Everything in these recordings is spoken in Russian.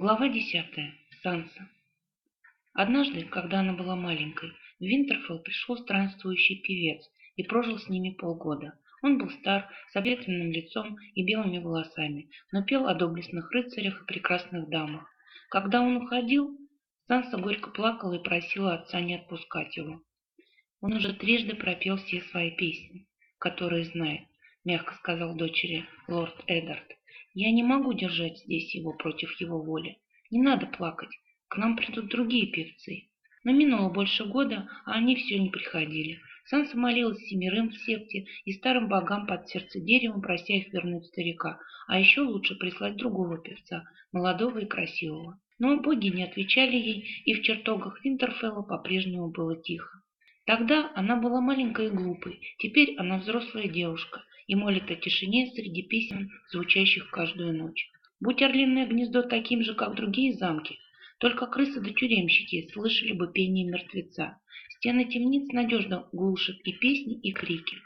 Глава десятая. Санса. Однажды, когда она была маленькой, в Винтерфелл пришел странствующий певец и прожил с ними полгода. Он был стар, с обветренным лицом и белыми волосами, но пел о доблестных рыцарях и прекрасных дамах. Когда он уходил, Санса горько плакала и просила отца не отпускать его. Он уже трижды пропел все свои песни, которые знает, мягко сказал дочери лорд Эдард. Я не могу держать здесь его против его воли. Не надо плакать, к нам придут другие певцы. Но минуло больше года, а они все не приходили. Санса молилась семерым в секте и старым богам под сердце деревом, прося их вернуть старика, а еще лучше прислать другого певца, молодого и красивого. Но боги не отвечали ей, и в чертогах Винтерфелла по-прежнему было тихо. Тогда она была маленькой и глупой, теперь она взрослая девушка, и молит о тишине среди песен, звучащих каждую ночь. Будь орлиное гнездо таким же, как другие замки, только крысы да тюремщики слышали бы пение мертвеца. Стены темниц надежно глушат и песни, и крики.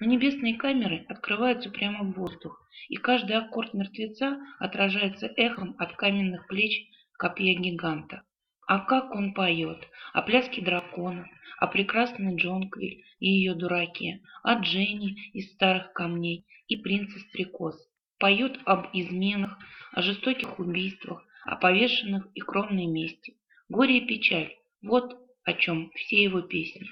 Но небесные камеры открываются прямо в воздух, и каждый аккорд мертвеца отражается эхом от каменных плеч копья гиганта. А как он поет! О пляске дракона, о прекрасной Джонквиль и ее дураке, о Дженни из старых камней и принце Стрекоз. Поет об изменах, о жестоких убийствах, о повешенных и кровной мести. Горе и печаль – вот о чем все его песни.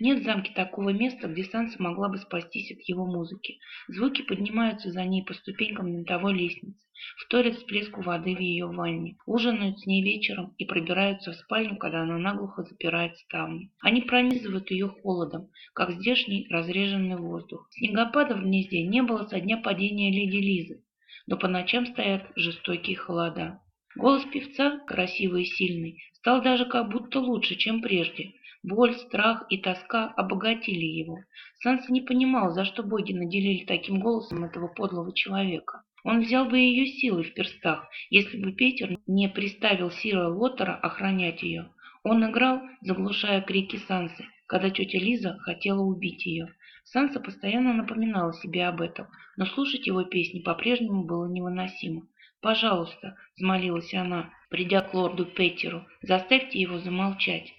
Нет в замке такого места, где Санса могла бы спастись от его музыки. Звуки поднимаются за ней по ступенькам винтовой лестницы, вторят всплеску воды в ее ванне, ужинают с ней вечером и пробираются в спальню, когда она наглухо запирает ставни. Они пронизывают ее холодом, как здешний разреженный воздух. Снегопада в гнезде не было со дня падения леди Лизы, но по ночам стоят жестокие холода. Голос певца, красивый и сильный, стал даже как будто лучше, чем прежде. Боль, страх и тоска обогатили его. Санса не понимал, за что боги наделили таким голосом этого подлого человека. Он взял бы ее силой в перстах, если бы Петер не приставил Сира Лотера охранять ее. Он играл, заглушая крики Сансы, когда тетя Лиза хотела убить ее. Санса постоянно напоминала себе об этом, но слушать его песни по-прежнему было невыносимо. «Пожалуйста», — взмолилась она, придя к лорду Петеру, — «заставьте его замолчать».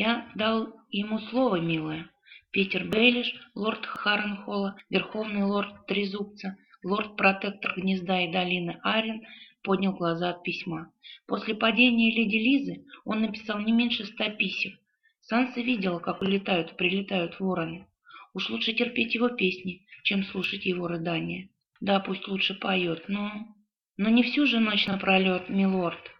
Я дал ему слово, милая. Питер Бейлиш, лорд Харренхолла, верховный лорд Трезубца, лорд-протектор гнезда и долины Арен поднял глаза от письма. После падения леди Лизы он написал не меньше ста писем. Санса видела, как улетают прилетают вороны. Уж лучше терпеть его песни, чем слушать его рыдания. Да, пусть лучше поет, но... Но не всю же ночь напролет, милорд.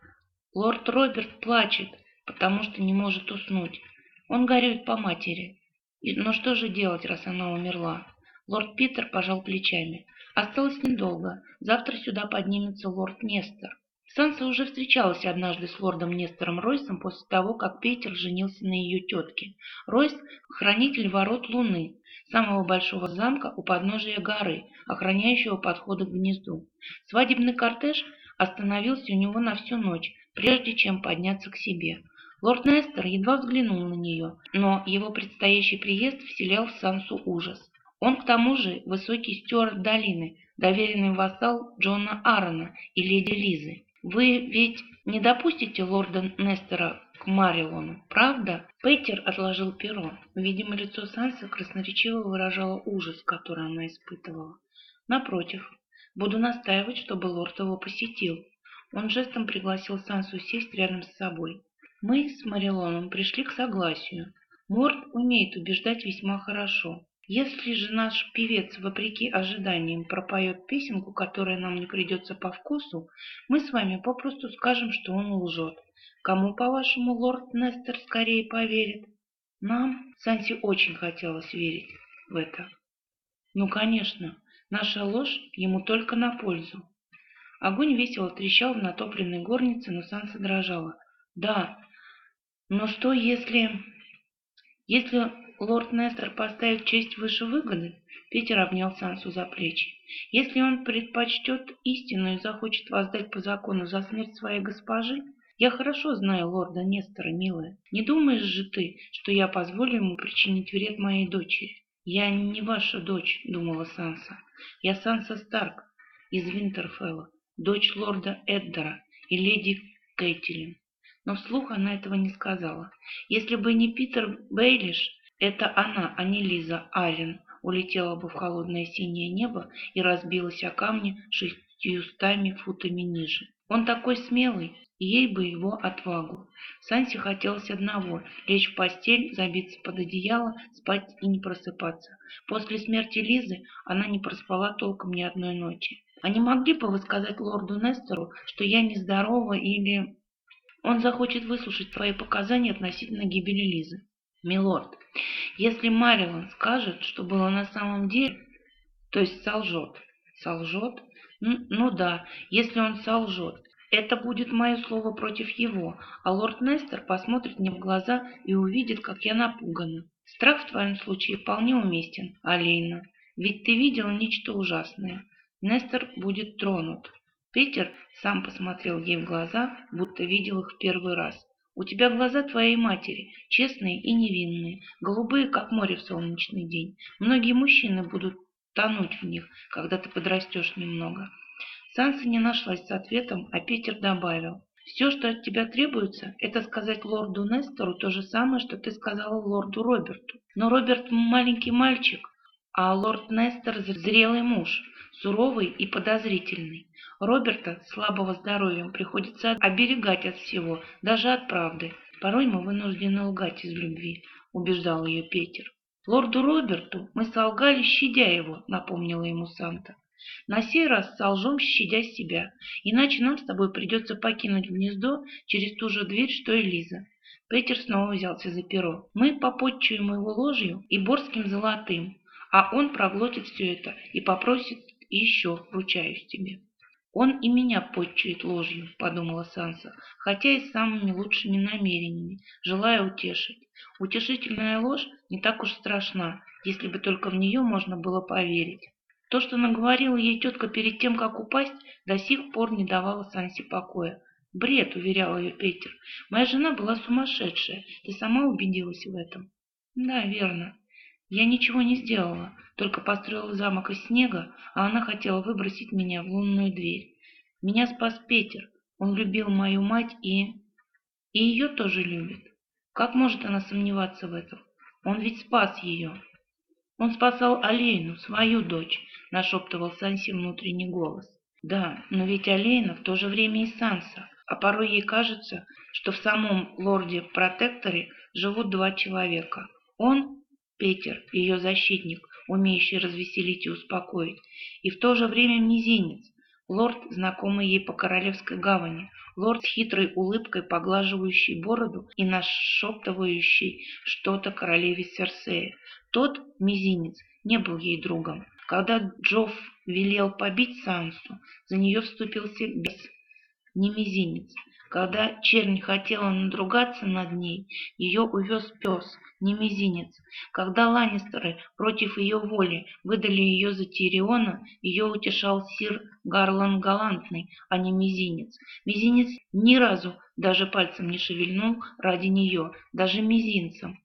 Лорд Роберт плачет, потому что не может уснуть. Он горюет по матери. Но что же делать, раз она умерла? Лорд Питер пожал плечами. Осталось недолго. Завтра сюда поднимется лорд Нестор. Санса уже встречалась однажды с лордом Нестором Ройсом после того, как Питер женился на ее тетке. Ройс – хранитель ворот Луны, самого большого замка у подножия горы, охраняющего подходы к гнезду. Свадебный кортеж остановился у него на всю ночь, прежде чем подняться к себе. Лорд Нестер едва взглянул на нее, но его предстоящий приезд вселял в Сансу ужас. Он к тому же высокий стюарт долины, доверенный вассал Джона Аарона и леди Лизы. Вы ведь не допустите лорда Нестера к Марилону, правда? Пейтер отложил перо. Видимо, лицо Сансы красноречиво выражало ужас, который она испытывала. Напротив, буду настаивать, чтобы лорд его посетил. Он жестом пригласил Сансу сесть рядом с собой. Мы с Марилоном пришли к согласию. Морд умеет убеждать весьма хорошо. Если же наш певец, вопреки ожиданиям, пропоет песенку, которая нам не придется по вкусу, мы с вами попросту скажем, что он лжет. Кому, по-вашему, лорд Нестер скорее поверит? Нам, Санси, очень хотелось верить в это. Ну, конечно, наша ложь ему только на пользу. Огонь весело трещал в натопленной горнице, но Санса дрожала. Да, но что если... Если лорд Нестер поставит честь выше выгоды, Питер обнял Сансу за плечи. Если он предпочтет истину и захочет воздать по закону за смерть своей госпожи, я хорошо знаю лорда Нестора, милая. Не думаешь же ты, что я позволю ему причинить вред моей дочери? Я не ваша дочь, думала Санса. Я Санса Старк из Винтерфелла, дочь лорда Эддера, и леди Кэтлин. Но вслух она этого не сказала. Если бы не Питер Бейлиш, это она, а не Лиза Аллен, улетела бы в холодное синее небо и разбилась о камни шестьюстами футами ниже. Он такой смелый, ей бы его отвагу. Сансе хотелось одного – лечь в постель, забиться под одеяло, спать и не просыпаться. После смерти Лизы она не проспала толком ни одной ночи. А не могли бы вы сказать лорду Нестору, что я нездорова или... Он захочет выслушать твои показания относительно гибели Лизы. Милорд, если Марилон скажет, что было на самом деле, то есть солжет. Солжет? Ну, ну да, если он солжет. Это будет мое слово против его, а лорд Нестер посмотрит мне в глаза и увидит, как я напугана. Страх в твоем случае вполне уместен, Алейна, ведь ты видела нечто ужасное. Нестер будет тронут. Питер сам посмотрел ей в глаза, будто видел их в первый раз. У тебя глаза твоей матери, честные и невинные, голубые, как море в солнечный день. Многие мужчины будут тонуть в них, когда ты подрастешь немного. Санса не нашлась с ответом, а Питер добавил. «Все, что от тебя требуется, это сказать лорду Нестору то же самое, что ты сказала лорду Роберту. Но Роберт маленький мальчик, а лорд Нестор зрелый муж, суровый и подозрительный. Роберта, слабого здоровьем, приходится оберегать от всего, даже от правды. Порой мы вынуждены лгать из любви», — убеждал ее Питер. «Лорду Роберту мы солгали, щадя его», — напомнила ему Санта. На сей раз солжем, щадя себя, иначе нам с тобой придется покинуть гнездо через ту же дверь, что и Лиза. Петер снова взялся за перо. Мы попотчуем его ложью и борским золотым, а он проглотит все это и попросит еще, ручаюсь тебе. «Он и меня подчует ложью», — подумала Санса, хотя и с самыми лучшими намерениями, желая утешить. Утешительная ложь не так уж страшна, если бы только в нее можно было поверить. То, что наговорила ей тетка перед тем, как упасть, до сих пор не давало Сансе покоя. «Бред», — уверял ее Питер. «Моя жена была сумасшедшая. Ты сама убедилась в этом?» «Да, верно. Я ничего не сделала, только построила замок из снега, а она хотела выбросить меня в лунную дверь. Меня спас Питер. Он любил мою мать и... И ее тоже любит. Как может она сомневаться в этом? Он ведь спас ее. Он спасал Алейну, свою дочь, нашептывал Санси внутренний голос. Да, но ведь Алейна в то же время и Санса, а порой ей кажется, что в самом лорде-протекторе живут два человека. Он, Петер, ее защитник, умеющий развеселить и успокоить, и в то же время мизинец, лорд, знакомый ей по Королевской гавани, лорд с хитрой улыбкой, поглаживающий бороду и нашептывающий что-то королеве Серсея. Тот, мизинец, не был ей другом. Когда Джофф велел побить Сансу, за нее вступился бес, не мизинец. Когда чернь хотела надругаться над ней, ее увез пес, не мизинец. Когда Ланнистеры против ее воли выдали ее за Тириона, ее утешал сир Гарлан Галантный, а не мизинец. Мизинец ни разу даже пальцем не шевельнул ради нее, даже мизинцем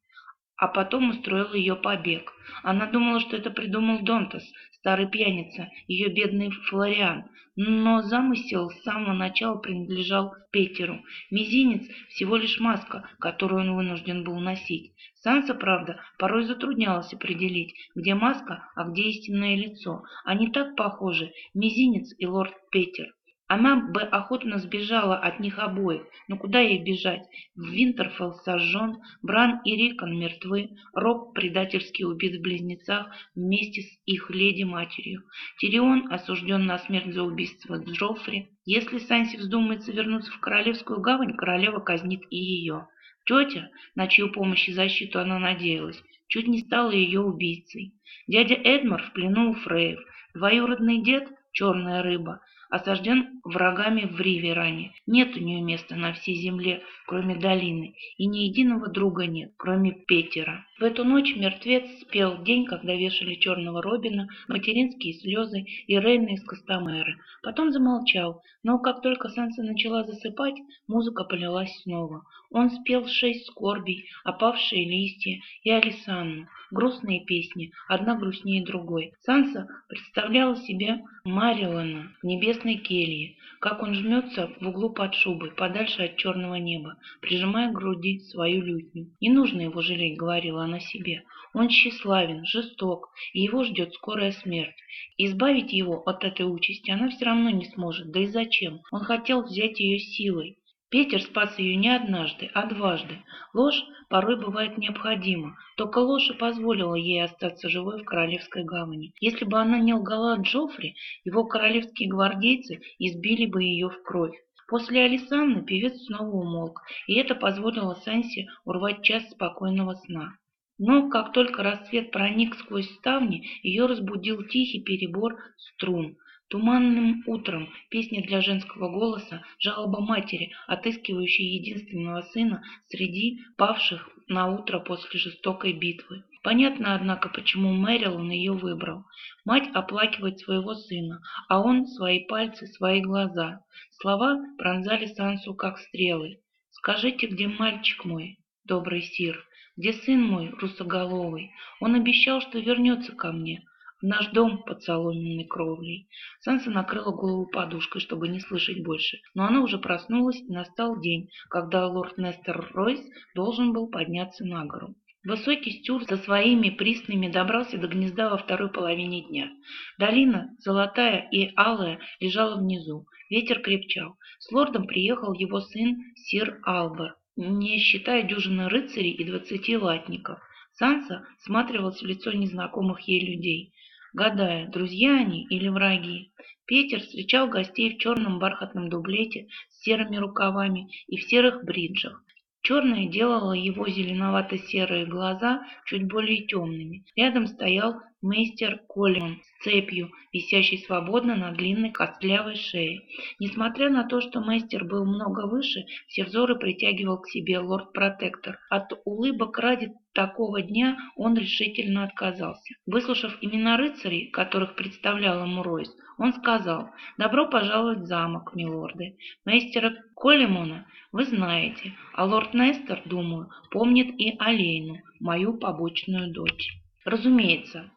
а потом устроил ее побег. Она думала, что это придумал Донтас, старый пьяница, ее бедный Флориан, но замысел с самого начала принадлежал Петеру. Мизинец – всего лишь маска, которую он вынужден был носить. Санса, правда, порой затруднялась определить, где маска, а где истинное лицо. Они так похожи, мизинец и лорд Петер. Она бы охотно сбежала от них обоих, но куда ей бежать? Винтерфелл сожжен, Бран и Рикон мертвы, Роб предательски убит в близнецах вместе с их леди-матерью. Тирион осужден на смерть за убийство Джоффри. Если Санси вздумается вернуться в Королевскую гавань, королева казнит и ее. Тетя, на чью помощь и защиту она надеялась, чуть не стала ее убийцей. Дядя Эдмар в плену у Фреев, двоюродный дед — черная рыба — осажден врагами в Риверане. Нет у нее места на всей земле, кроме долины, и ни единого друга нет, кроме Петера. В эту ночь мертвец спел день, когда вешали черного Робина, материнские слезы и Рейна из Костомеры. Потом замолчал, но как только Санса начала засыпать, музыка полилась снова. Он спел шесть скорбей, опавшие листья и Алисанну, грустные песни, одна грустнее другой. Санса представляла себе Марилана в небесной келье, как он жмется в углу под шубой, подальше от черного неба, прижимая к груди свою лютню. «Не нужно его жалеть», — говорила она себе. «Он тщеславен, жесток, и его ждет скорая смерть. Избавить его от этой участи она все равно не сможет, да и зачем? Он хотел взять ее силой. Петер спас ее не однажды, а дважды. Ложь порой бывает необходима. Только ложь и позволила ей остаться живой в Королевской гавани. Если бы она не лгала Джоффри, его королевские гвардейцы избили бы ее в кровь. После Алисанны певец снова умолк, и это позволило Сансе урвать час спокойного сна. Но как только рассвет проник сквозь ставни, ее разбудил тихий перебор струн. Туманным утром песня для женского голоса, жалоба матери, отыскивающей единственного сына среди павших на утро после жестокой битвы. Понятно, однако, почему Мэрилон ее выбрал. Мать оплакивает своего сына, а он свои пальцы, свои глаза. Слова пронзали Сансу, как стрелы. «Скажите, где мальчик мой, добрый сир? Где сын мой, русоголовый? Он обещал, что вернется ко мне наш дом под соломенной кровлей. Санса накрыла голову подушкой, чтобы не слышать больше, но она уже проснулась, и настал день, когда лорд Нестер Ройс должен был подняться на гору. Высокий стюр со своими приснами добрался до гнезда во второй половине дня. Долина, золотая и алая, лежала внизу. Ветер крепчал. С лордом приехал его сын сир Албер, не считая дюжины рыцарей и двадцати латников. Санса всматривалась в лицо незнакомых ей людей гадая, друзья они или враги. Петер встречал гостей в черном бархатном дублете с серыми рукавами и в серых бриджах. Черное делало его зеленовато-серые глаза чуть более темными. Рядом стоял мейстер Коллиман с цепью, висящей свободно на длинной костлявой шее. Несмотря на то, что мейстер был много выше, все взоры притягивал к себе лорд-протектор. От улыбок ради такого дня он решительно отказался. Выслушав имена рыцарей, которых представлял ему Ройс, он сказал «Добро пожаловать в замок, милорды. Мейстера Коллимона вы знаете, а лорд Нестер, думаю, помнит и Алейну, мою побочную дочь». Разумеется,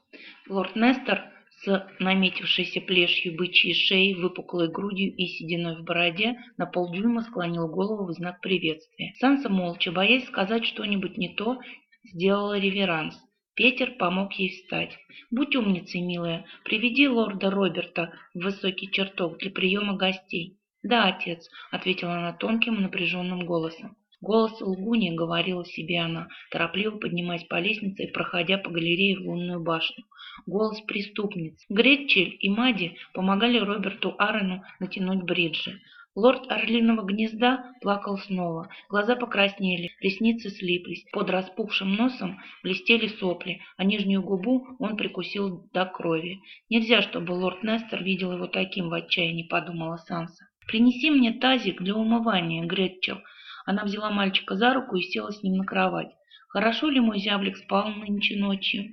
лорд Нестер с наметившейся плешью бычьей шеей, выпуклой грудью и сединой в бороде, на полдюйма склонил голову в знак приветствия. Санса молча, боясь сказать что-нибудь не то, сделала реверанс. Петер помог ей встать. «Будь умницей, милая, приведи лорда Роберта в высокий чертог для приема гостей». «Да, отец», — ответила она тонким напряженным голосом. Голос лгуни говорила себе она, торопливо поднимаясь по лестнице и проходя по галерее в лунную башню. Голос преступниц. Гретчель и Мади помогали Роберту Арену натянуть бриджи. Лорд Орлиного гнезда плакал снова. Глаза покраснели, ресницы слиплись. Под распухшим носом блестели сопли, а нижнюю губу он прикусил до крови. Нельзя, чтобы лорд Нестер видел его таким в отчаянии, подумала Санса. «Принеси мне тазик для умывания, Гретчел», она взяла мальчика за руку и села с ним на кровать. «Хорошо ли мой зяблик спал нынче ночью?»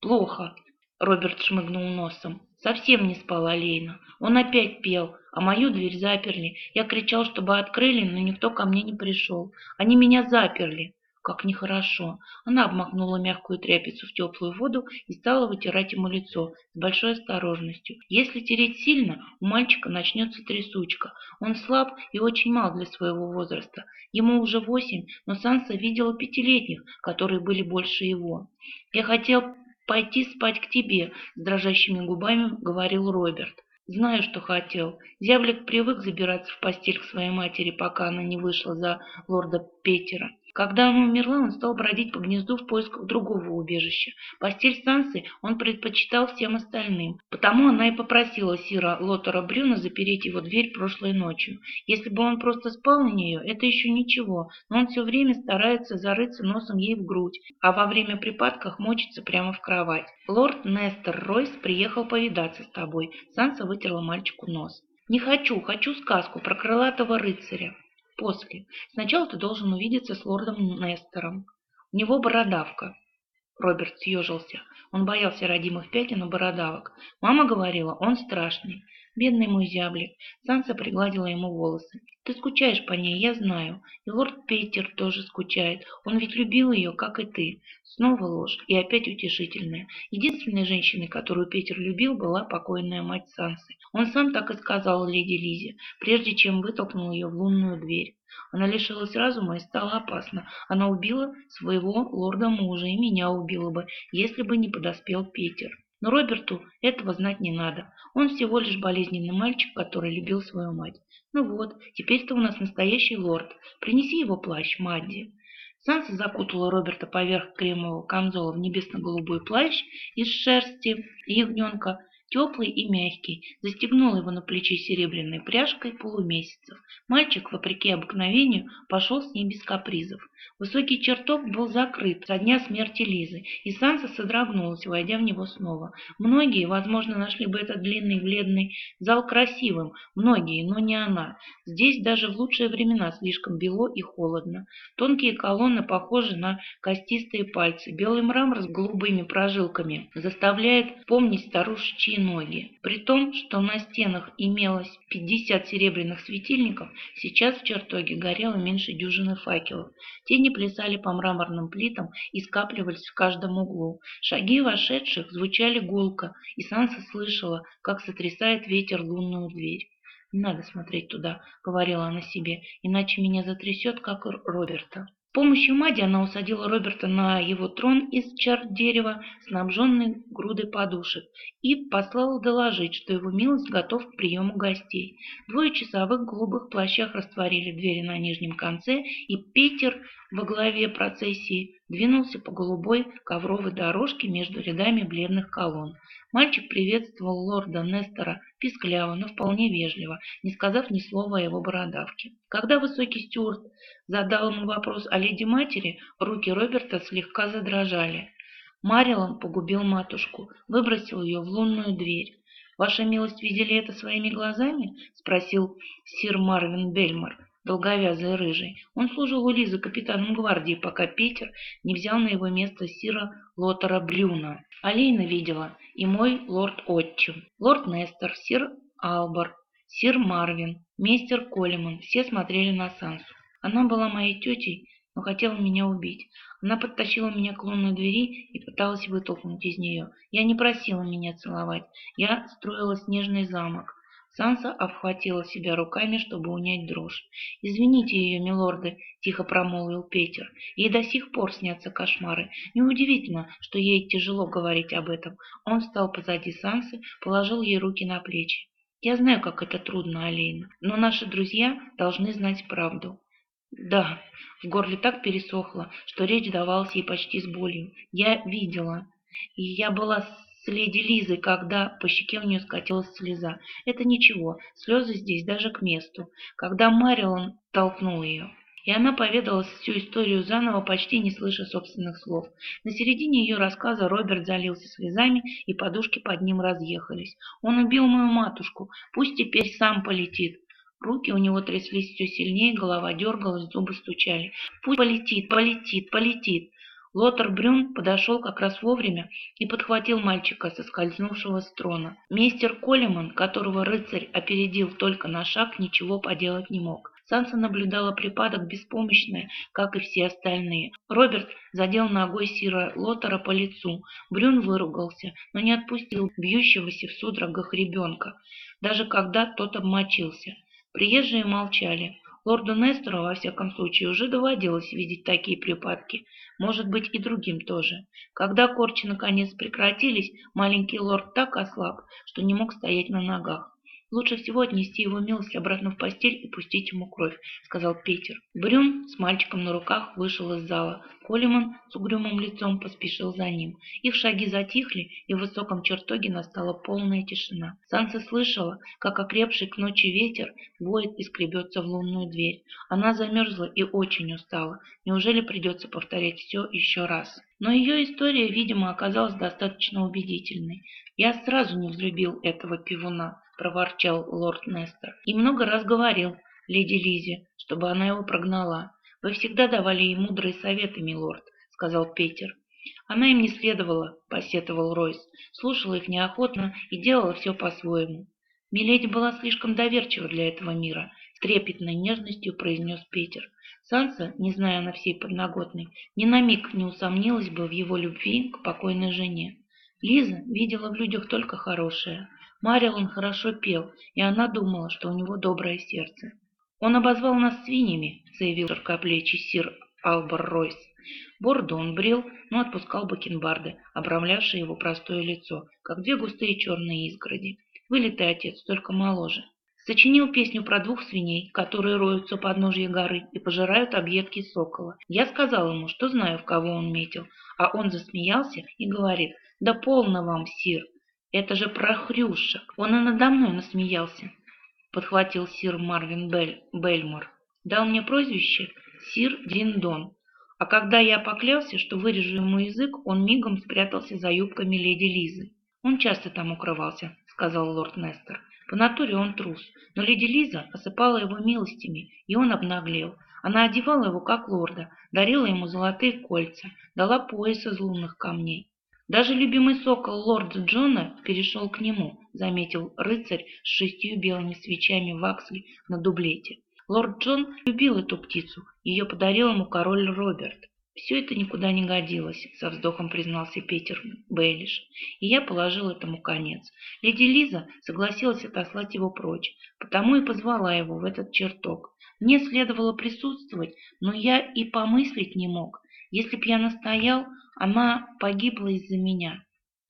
«Плохо», — Роберт шмыгнул носом. «Совсем не спал Алейна. Он опять пел, а мою дверь заперли. Я кричал, чтобы открыли, но никто ко мне не пришел. Они меня заперли. Как нехорошо. Она обмакнула мягкую тряпицу в теплую воду и стала вытирать ему лицо с большой осторожностью. Если тереть сильно, у мальчика начнется трясучка. Он слаб и очень мал для своего возраста. Ему уже восемь, но Санса видела пятилетних, которые были больше его. «Я хотел пойти спать к тебе», — с дрожащими губами говорил Роберт. Знаю, что хотел. Зяблик привык забираться в постель к своей матери, пока она не вышла за лорда Петера. Когда она умерла, он стал бродить по гнезду в поисках другого убежища. Постель Сансы он предпочитал всем остальным. Потому она и попросила Сира Лотера Брюна запереть его дверь прошлой ночью. Если бы он просто спал на нее, это еще ничего, но он все время старается зарыться носом ей в грудь, а во время припадков мочится прямо в кровать. Лорд Нестер Ройс приехал повидаться с тобой. Санса вытерла мальчику нос. «Не хочу, хочу сказку про крылатого рыцаря». После. Сначала ты должен увидеться с лордом Нестором. У него бородавка. Роберт съежился. Он боялся родимых пятен и бородавок. Мама говорила, он страшный. Бедный мой зяблик. Санса пригладила ему волосы. Ты скучаешь по ней, я знаю. И лорд Питер тоже скучает. Он ведь любил ее, как и ты. Снова ложь, и опять утешительная. Единственной женщиной, которую Питер любил, была покойная мать Сансы. Он сам так и сказал леди Лизе, прежде чем вытолкнул ее в лунную дверь. Она лишилась разума и стала опасна. Она убила своего лорда-мужа и меня убила бы, если бы не подоспел Питер. Но Роберту этого знать не надо. Он всего лишь болезненный мальчик, который любил свою мать. Ну вот, теперь ты у нас настоящий лорд. Принеси его плащ, Мадди. Санса закутала Роберта поверх кремового камзола в небесно-голубой плащ из шерсти ягненка, теплый и мягкий, застегнула его на плечи серебряной пряжкой полумесяцев. Мальчик, вопреки обыкновению, пошел с ней без капризов. Высокий чертог был закрыт со дня смерти Лизы, и Санса содрогнулась, войдя в него снова. Многие, возможно, нашли бы этот длинный бледный зал красивым, многие, но не она. Здесь даже в лучшие времена слишком бело и холодно. Тонкие колонны похожи на костистые пальцы, белый мрамор с голубыми прожилками заставляет помнить старушечьи ноги. При том, что на стенах имелось 50 серебряных светильников, сейчас в чертоге горело меньше дюжины факелов. Тени плясали по мраморным плитам и скапливались в каждом углу. Шаги вошедших звучали гулко, и Санса слышала, как сотрясает ветер лунную дверь. «Не надо смотреть туда», — говорила она себе, — «иначе меня затрясет, как Роберта» помощью Мади она усадила Роберта на его трон из чар дерева, снабженный грудой подушек, и послала доложить, что его милость готов к приему гостей. Двое часовых голубых плащах растворили двери на нижнем конце, и Питер во главе процессии двинулся по голубой ковровой дорожке между рядами бледных колонн. Мальчик приветствовал лорда Нестора пискляво, но вполне вежливо, не сказав ни слова о его бородавке. Когда высокий стюарт задал ему вопрос о леди-матери, руки Роберта слегка задрожали. Марилон погубил матушку, выбросил ее в лунную дверь. «Ваша милость видели это своими глазами?» — спросил сир Марвин Бельмор, долговязый рыжий. Он служил у Лизы капитаном гвардии, пока Питер не взял на его место сира Лотера Брюна. Алейна видела и мой лорд-отчим, лорд Нестор, сир Албор, сир Марвин, мистер Колеман, все смотрели на Сансу. Она была моей тетей, но хотела меня убить. Она подтащила меня к лунной двери и пыталась вытолкнуть из нее. Я не просила меня целовать. Я строила снежный замок. Санса обхватила себя руками, чтобы унять дрожь. «Извините ее, милорды», — тихо промолвил Петер. «Ей до сих пор снятся кошмары. Неудивительно, что ей тяжело говорить об этом». Он встал позади Сансы, положил ей руки на плечи. «Я знаю, как это трудно, Алейна, но наши друзья должны знать правду». «Да», — в горле так пересохло, что речь давалась ей почти с болью. «Я видела, и я была леди Лизой, когда по щеке у нее скатилась слеза. Это ничего, слезы здесь даже к месту. Когда Марилон толкнул ее. И она поведала всю историю заново, почти не слыша собственных слов. На середине ее рассказа Роберт залился слезами, и подушки под ним разъехались. «Он убил мою матушку. Пусть теперь сам полетит». Руки у него тряслись все сильнее, голова дергалась, зубы стучали. «Пусть полетит, полетит, полетит!» Лотар Брюн подошел как раз вовремя и подхватил мальчика, соскользнувшего с трона. Мистер Колеман, которого рыцарь опередил только на шаг, ничего поделать не мог. Санса наблюдала припадок беспомощная, как и все остальные. Роберт задел ногой Сира Лотара по лицу. Брюн выругался, но не отпустил бьющегося в судорогах ребенка, даже когда тот обмочился. Приезжие молчали. Лорду Нестору, во всяком случае, уже доводилось видеть такие припадки, может быть и другим тоже. Когда корчи наконец прекратились, маленький лорд так ослаб, что не мог стоять на ногах. «Лучше всего отнести его милость обратно в постель и пустить ему кровь», — сказал Питер. Брюн с мальчиком на руках вышел из зала. Колеман с угрюмым лицом поспешил за ним. Их шаги затихли, и в высоком чертоге настала полная тишина. Санса слышала, как окрепший к ночи ветер воет и скребется в лунную дверь. Она замерзла и очень устала. Неужели придется повторять все еще раз? Но ее история, видимо, оказалась достаточно убедительной. Я сразу не взлюбил этого пивуна проворчал лорд Нестор. «И много раз говорил леди Лизе, чтобы она его прогнала. Вы всегда давали ей мудрые советы, милорд», — сказал Питер. Она им не следовала, посетовал Ройс, слушала их неохотно и делала все по-своему. Миледи была слишком доверчива для этого мира, с трепетной нежностью произнес Питер. Санса, не зная на всей подноготной, ни на миг не усомнилась бы в его любви к покойной жене. Лиза видела в людях только хорошее. Марилон хорошо пел, и она думала, что у него доброе сердце. «Он обозвал нас свиньями», — заявил широкоплечий сир Албар Ройс. Бороду он брил, но отпускал бакенбарды, обрамлявшие его простое лицо, как две густые черные изгороди. Вылитый отец, только моложе. Сочинил песню про двух свиней, которые роются у подножья горы и пожирают объедки сокола. Я сказал ему, что знаю, в кого он метил, а он засмеялся и говорит, «Да полно вам, сир, это же про хрюшек, он и надо мной насмеялся», — подхватил сир Марвин Бель, Бельмор. Дал мне прозвище «Сир Диндон», а когда я поклялся, что вырежу ему язык, он мигом спрятался за юбками леди Лизы. Он часто там укрывался, сказал лорд Нестер. По натуре он трус, но леди Лиза осыпала его милостями, и он обнаглел. Она одевала его как лорда, дарила ему золотые кольца, дала пояс из лунных камней. Даже любимый сокол лорда Джона перешел к нему, заметил рыцарь с шестью белыми свечами в акселе на дублете. Лорд Джон любил эту птицу, ее подарил ему король Роберт. «Все это никуда не годилось», — со вздохом признался Питер Бейлиш. И я положил этому конец. Леди Лиза согласилась отослать его прочь, потому и позвала его в этот чертог. Мне следовало присутствовать, но я и помыслить не мог. Если б я настоял, она погибла из-за меня.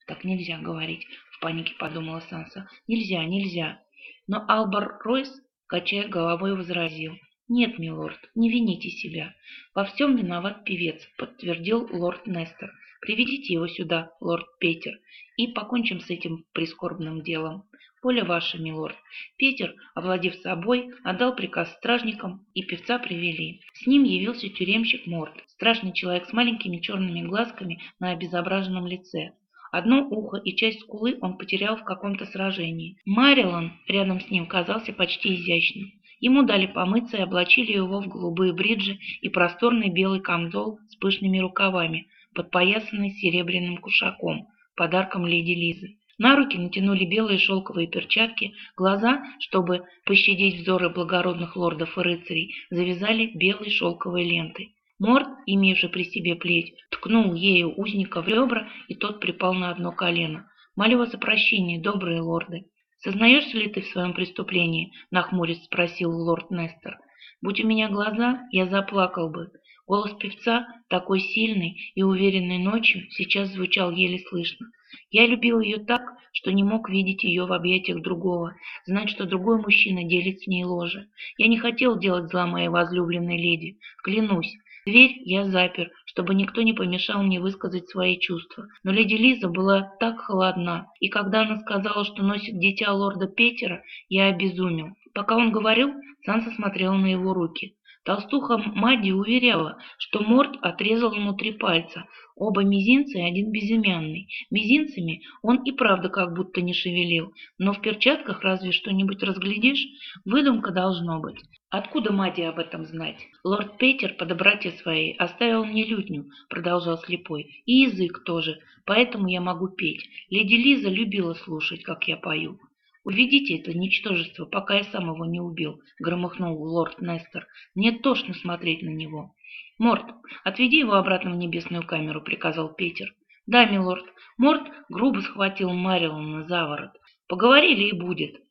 Так нельзя говорить, в панике подумала Санса. Нельзя, нельзя. Но Албар Ройс, качая головой, возразил. «Нет, милорд, не вините себя. Во всем виноват певец», — подтвердил лорд Нестер. «Приведите его сюда, лорд Петер, и покончим с этим прискорбным делом. Поле ваше, милорд». Петер, овладев собой, отдал приказ стражникам, и певца привели. С ним явился тюремщик Морд, страшный человек с маленькими черными глазками на обезображенном лице. Одно ухо и часть скулы он потерял в каком-то сражении. Марилон рядом с ним казался почти изящным. Ему дали помыться и облачили его в голубые бриджи и просторный белый камзол с пышными рукавами, подпоясанный серебряным кушаком, подарком леди Лизы. На руки натянули белые шелковые перчатки, глаза, чтобы пощадить взоры благородных лордов и рыцарей, завязали белой шелковой лентой. Морд, имевший при себе плеть, ткнул ею узника в ребра, и тот припал на одно колено. «Молю вас о прощении, добрые лорды!» «Сознаешься ли ты в своем преступлении?» — нахмурясь спросил лорд Нестер. «Будь у меня глаза, я заплакал бы». Голос певца, такой сильный и уверенный ночью, сейчас звучал еле слышно. Я любил ее так, что не мог видеть ее в объятиях другого, знать, что другой мужчина делит с ней ложе. Я не хотел делать зла моей возлюбленной леди, клянусь, Дверь я запер, чтобы никто не помешал мне высказать свои чувства. Но леди Лиза была так холодна, и когда она сказала, что носит дитя лорда Петера, я обезумел. Пока он говорил, Санса смотрела на его руки. Толстуха Мадди уверяла, что Морд отрезал ему три пальца, оба мизинца и один безымянный. Мизинцами он и правда как будто не шевелил, но в перчатках разве что-нибудь разглядишь? Выдумка должно быть. Откуда Мадди об этом знать? Лорд Петер по доброте своей оставил мне лютню, продолжал слепой, и язык тоже, поэтому я могу петь. Леди Лиза любила слушать, как я пою. «Уведите это ничтожество, пока я сам его не убил», — громыхнул лорд Нестер. «Мне тошно смотреть на него». «Морд, отведи его обратно в небесную камеру», — приказал Питер. «Да, милорд». Морд грубо схватил Марилона за ворот. «Поговорили и будет».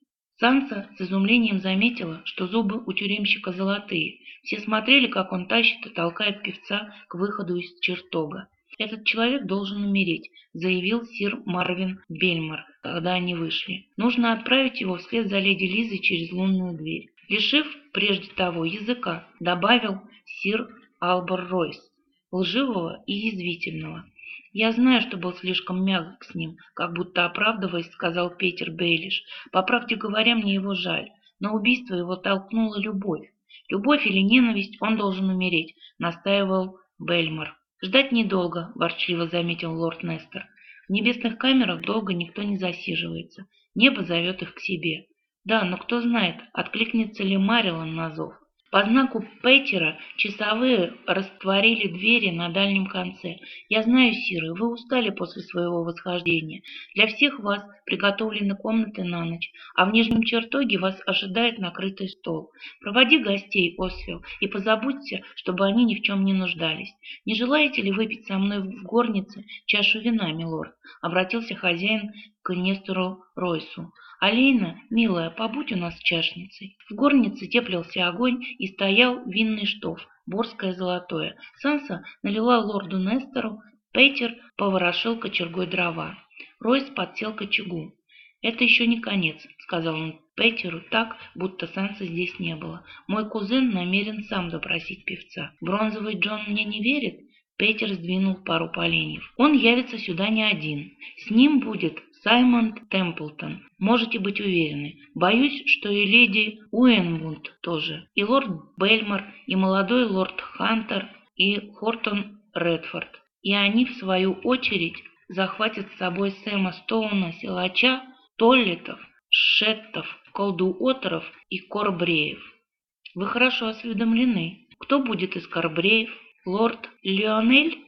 Санса с изумлением заметила, что зубы у тюремщика золотые. Все смотрели, как он тащит и толкает певца к выходу из чертога. «Этот человек должен умереть», — заявил сир Марвин Бельмар, когда они вышли. «Нужно отправить его вслед за леди Лизой через лунную дверь». Лишив прежде того языка, добавил сир Албар Ройс, лживого и язвительного. «Я знаю, что был слишком мягок с ним», — как будто оправдываясь, сказал Питер Бейлиш. «По правде говоря, мне его жаль, но убийство его толкнула любовь. Любовь или ненависть, он должен умереть», — настаивал Бельмар. «Ждать недолго», — ворчливо заметил лорд Нестер. «В небесных камерах долго никто не засиживается. Небо зовет их к себе. Да, но кто знает, откликнется ли Марилан на зов. По знаку Петера часовые растворили двери на дальнем конце. «Я знаю, Сиры, вы устали после своего восхождения. Для всех вас приготовлены комнаты на ночь, а в нижнем чертоге вас ожидает накрытый стол. Проводи гостей, Освел, и позаботься, чтобы они ни в чем не нуждались. Не желаете ли выпить со мной в горнице чашу вина, милорд?» — обратился хозяин к Нестору Ройсу. «Алейна, милая, побудь у нас чашницей». В горнице теплился огонь и стоял винный штоф, борское золотое. Санса налила лорду Нестору, Петер поворошил кочергой дрова. Ройс подсел к очагу. «Это еще не конец», — сказал он Петеру так, будто Санса здесь не было. «Мой кузен намерен сам допросить певца. Бронзовый Джон мне не верит?» Петер сдвинул пару поленьев. «Он явится сюда не один. С ним будет Саймон Темплтон. Можете быть уверены. Боюсь, что и леди Уэнвуд тоже, и лорд Бельмор, и молодой лорд Хантер, и Хортон Редфорд. И они, в свою очередь, захватят с собой Сэма Стоуна, силача, Толлетов, Шеттов, Колдуотеров и Корбреев. Вы хорошо осведомлены. Кто будет из Корбреев? Лорд Леонель?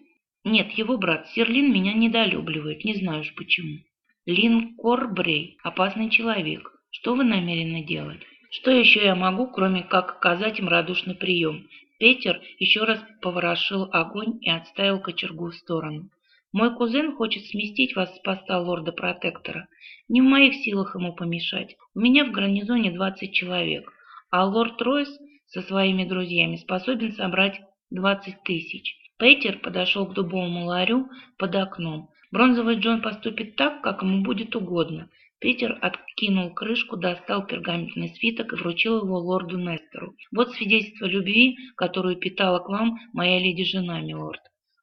Нет, его брат Серлин меня недолюбливает, не знаю уж почему. Лин Корбрей – опасный человек. Что вы намерены делать? Что еще я могу, кроме как оказать им радушный прием? Петер еще раз поворошил огонь и отставил кочергу в сторону. Мой кузен хочет сместить вас с поста лорда-протектора. Не в моих силах ему помешать. У меня в гарнизоне 20 человек, а лорд Ройс со своими друзьями способен собрать 20 тысяч. Петер подошел к дубовому ларю под окном. Бронзовый Джон поступит так, как ему будет угодно. Питер откинул крышку, достал пергаментный свиток и вручил его лорду Нестору. «Вот свидетельство любви, которую питала к вам моя леди-жена, милорд».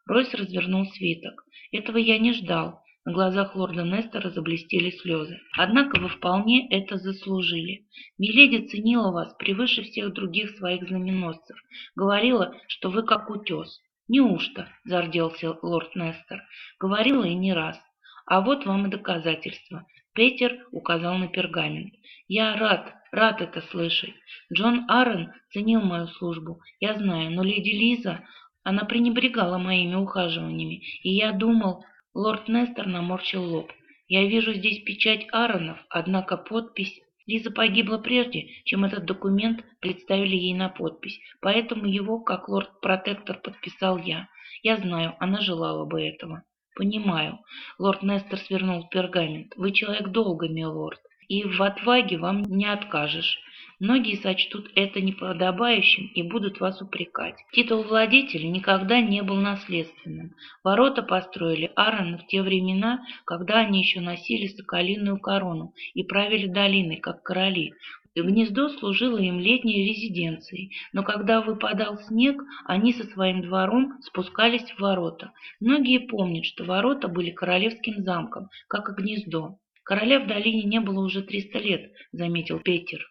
Ройс развернул свиток. «Этого я не ждал». На глазах лорда Нестора заблестели слезы. «Однако вы вполне это заслужили. Миледи ценила вас превыше всех других своих знаменосцев. Говорила, что вы как утес. «Неужто?» – зарделся лорд Нестор. «Говорила и не раз. А вот вам и доказательства». Петер указал на пергамент. «Я рад, рад это слышать. Джон Аарон ценил мою службу, я знаю, но леди Лиза, она пренебрегала моими ухаживаниями, и я думал...» Лорд Нестор наморщил лоб. «Я вижу здесь печать Ааронов, однако подпись Лиза погибла прежде, чем этот документ представили ей на подпись, поэтому его, как лорд-протектор, подписал я. Я знаю, она желала бы этого. Понимаю. Лорд Нестер свернул пергамент. Вы человек долго, милорд, и в отваге вам не откажешь. Многие сочтут это неподобающим и будут вас упрекать. Титул владетеля никогда не был наследственным. Ворота построили Аарон в те времена, когда они еще носили соколиную корону и правили долиной, как короли. Гнездо служило им летней резиденцией, но когда выпадал снег, они со своим двором спускались в ворота. Многие помнят, что ворота были королевским замком, как и гнездо. Короля в долине не было уже триста лет, заметил Петер.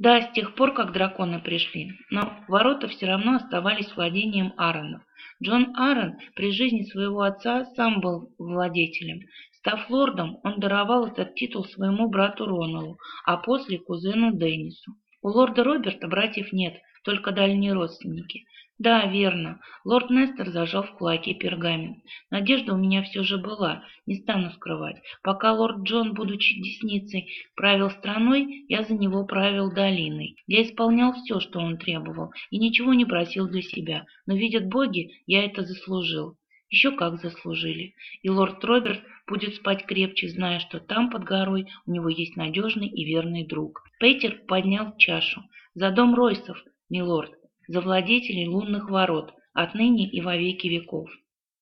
Да, с тех пор, как драконы пришли, но ворота все равно оставались владением Ааронов. Джон Аарон при жизни своего отца сам был владетелем. Став лордом, он даровал этот титул своему брату Роналу, а после кузену Деннису. У лорда Роберта братьев нет, только дальние родственники. Да, верно. Лорд Нестер зажал в кулаке пергамент. Надежда у меня все же была, не стану скрывать. Пока лорд Джон, будучи десницей, правил страной, я за него правил долиной. Я исполнял все, что он требовал, и ничего не просил для себя. Но, видят боги, я это заслужил. Еще как заслужили. И лорд Роберт будет спать крепче, зная, что там, под горой, у него есть надежный и верный друг. Пейтер поднял чашу. За дом Ройсов, милорд за владетелей лунных ворот, отныне и во веки веков.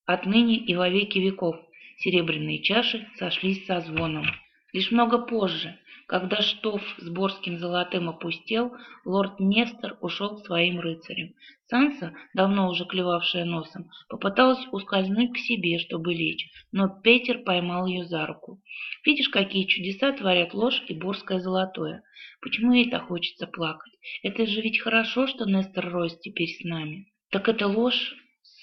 Отныне и во веки веков серебряные чаши сошлись со звоном. Лишь много позже, когда штоф с борским золотым опустел, лорд Нестор ушел к своим рыцарям. Санса, давно уже клевавшая носом, попыталась ускользнуть к себе, чтобы лечь, но Петер поймал ее за руку. «Видишь, какие чудеса творят ложь и борское золотое. Почему ей так хочется плакать? Это же ведь хорошо, что Нестор Ройс теперь с нами». «Так это ложь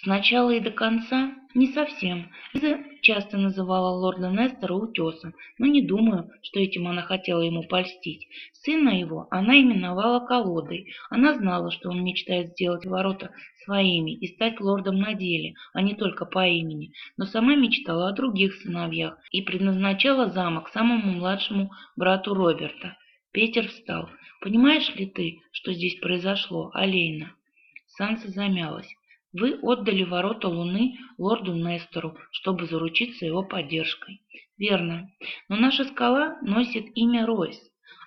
Сначала и до конца? Не совсем. Лиза часто называла лорда Нестора утесом, но не думаю, что этим она хотела ему польстить. Сына его она именовала колодой. Она знала, что он мечтает сделать ворота своими и стать лордом на деле, а не только по имени, но сама мечтала о других сыновьях и предназначала замок самому младшему брату Роберта. Петер встал. «Понимаешь ли ты, что здесь произошло, Алейна?» Санса замялась. Вы отдали ворота Луны лорду Нестору, чтобы заручиться его поддержкой. Верно. Но наша скала носит имя Ройс,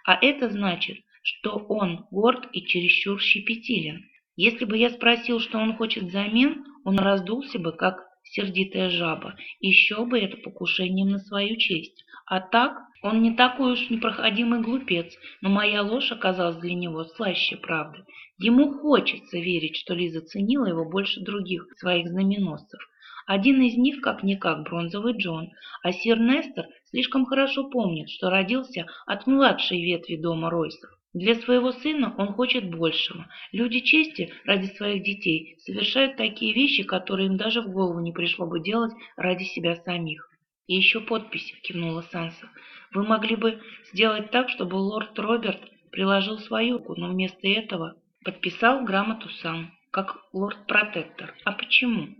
а это значит, что он горд и чересчур щепетилен. Если бы я спросил, что он хочет взамен, он раздулся бы, как сердитая жаба, счел бы это покушением на свою честь. А так, он не такой уж непроходимый глупец, но моя ложь оказалась для него слаще правды. Ему хочется верить, что Лиза ценила его больше других своих знаменосцев. Один из них, как-никак, бронзовый Джон, а сир Нестор слишком хорошо помнит, что родился от младшей ветви дома Ройсов. Для своего сына он хочет большего. Люди чести ради своих детей совершают такие вещи, которые им даже в голову не пришло бы делать ради себя самих. И еще подпись, кивнула Санса. Вы могли бы сделать так, чтобы лорд Роберт приложил свою руку, но вместо этого подписал грамоту сам, как лорд-протектор. А почему?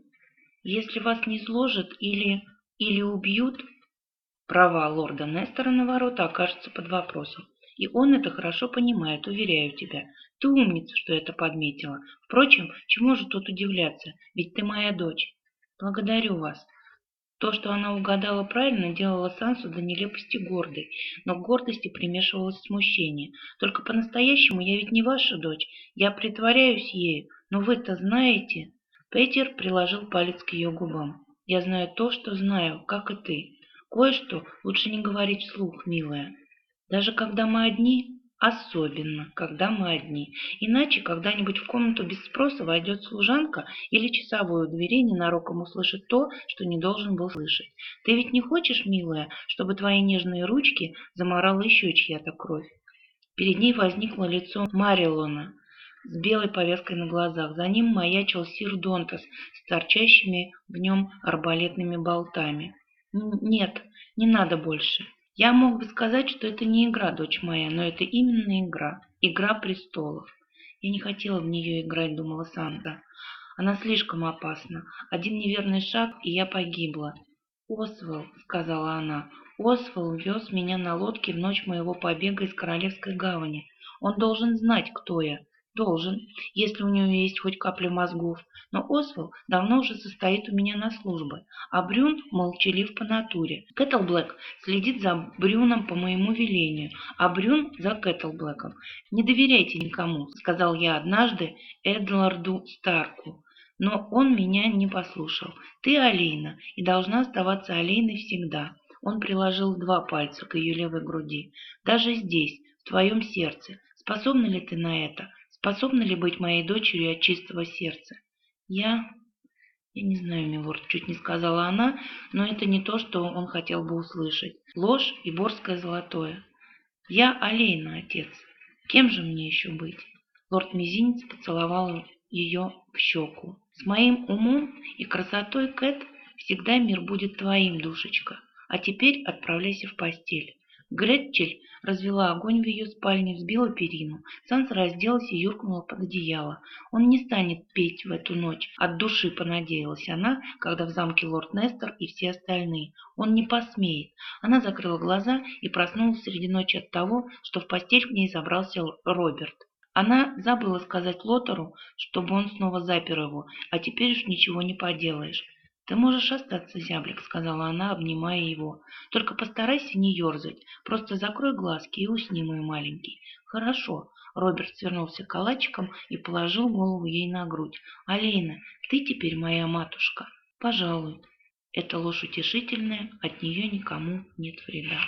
Если вас не изложат или, или убьют, права лорда Нестора на ворота окажутся под вопросом. И он это хорошо понимает, уверяю тебя. Ты умница, что это подметила. Впрочем, чему же тут удивляться, ведь ты моя дочь. Благодарю вас. То, что она угадала правильно, делало Сансу до нелепости гордой, но к гордости примешивалось смущение. Только по-настоящему я ведь не ваша дочь, я притворяюсь ею, но вы-то знаете... Петер приложил палец к ее губам. «Я знаю то, что знаю, как и ты. Кое-что лучше не говорить вслух, милая. Даже когда мы одни, Особенно, когда мы одни. Иначе когда-нибудь в комнату без спроса войдет служанка или часовой у двери ненароком услышит то, что не должен был слышать. Ты ведь не хочешь, милая, чтобы твои нежные ручки заморала еще чья-то кровь? Перед ней возникло лицо Марилона с белой повязкой на глазах. За ним маячил сир Донтас с торчащими в нем арбалетными болтами. «Нет, не надо больше. Я мог бы сказать, что это не игра, дочь моя, но это именно игра. Игра престолов. Я не хотела в нее играть, думала Санта. Она слишком опасна. Один неверный шаг, и я погибла. «Освал», — сказала она, — «Освал вез меня на лодке в ночь моего побега из Королевской гавани. Он должен знать, кто я. Должен, если у него есть хоть капля мозгов. Но Освал давно уже состоит у меня на службе, а Брюн молчалив по натуре. Кэтлблэк следит за Брюном по моему велению, а Брюн за Кэтлблэком. «Не доверяйте никому», — сказал я однажды Эдларду Старку. Но он меня не послушал. «Ты Алейна и должна оставаться Алейной всегда». Он приложил два пальца к ее левой груди. «Даже здесь, в твоем сердце. Способна ли ты на это? Способна ли быть моей дочерью от чистого сердца? Я... Я не знаю, милорд, чуть не сказала она, но это не то, что он хотел бы услышать. Ложь и борское золотое. Я Алейна, отец. Кем же мне еще быть? Лорд Мизинец поцеловал ее в щеку. С моим умом и красотой, Кэт, всегда мир будет твоим, душечка. А теперь отправляйся в постель. Гретчель развела огонь в ее спальне, взбила перину. Санса разделась и юркнула под одеяло. Он не станет петь в эту ночь. От души понадеялась она, когда в замке лорд Нестор и все остальные. Он не посмеет. Она закрыла глаза и проснулась среди ночи от того, что в постель к ней забрался Роберт. Она забыла сказать Лотеру, чтобы он снова запер его, а теперь уж ничего не поделаешь. «Ты можешь остаться, зяблик», — сказала она, обнимая его. «Только постарайся не ерзать. Просто закрой глазки и усни, мой маленький». «Хорошо». Роберт свернулся калачиком и положил голову ей на грудь. «Алейна, ты теперь моя матушка?» «Пожалуй». Эта ложь утешительная, от нее никому нет вреда.